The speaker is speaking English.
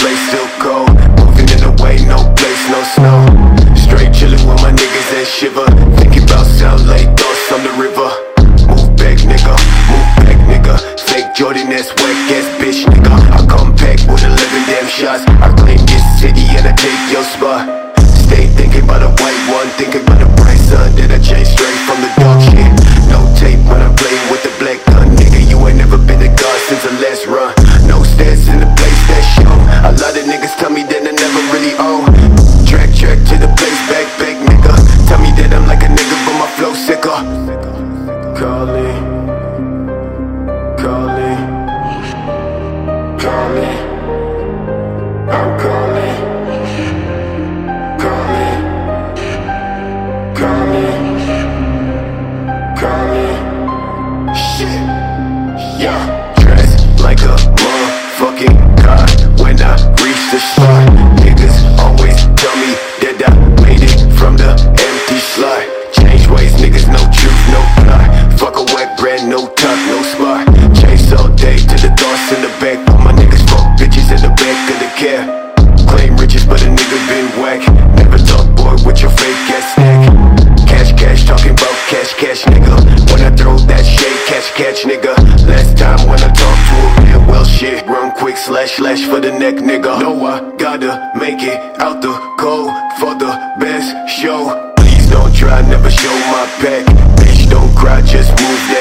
place still cold. Moving in the way, no place, no snow. Straight chillin' with my niggas that shiver. Thinking about sound like thoughts on the river. Move back, nigga. Move back, nigga. Fake Jordan, that's whack ass bitch, nigga. I come back with 11 damn shots. I claim this city and I take your spot. Stay thinking about a white one, thinking about a bright sun that I changed straight from the the place, back, back, nigga. Tell me that I'm like a nigga, but my flow sicker. Calling, calling, calling. I'm calling, calling, calling, calling. Shit, yeah. Dressed like a motherfucking in the back. Put my niggas fuck bitches in the back of the cab. Claim riches, but a nigga been whack. Never talk, boy, with your fake ass snack. Cash, cash, talking about cash, cash, nigga. When I throw that shade, cash, catch, nigga. Last time when I talked to a man, well, shit. Run quick, slash, slash for the neck, nigga. Know I gotta make it out the cold for the best show. Please don't try, never show my back. Bitch, don't cry, just move that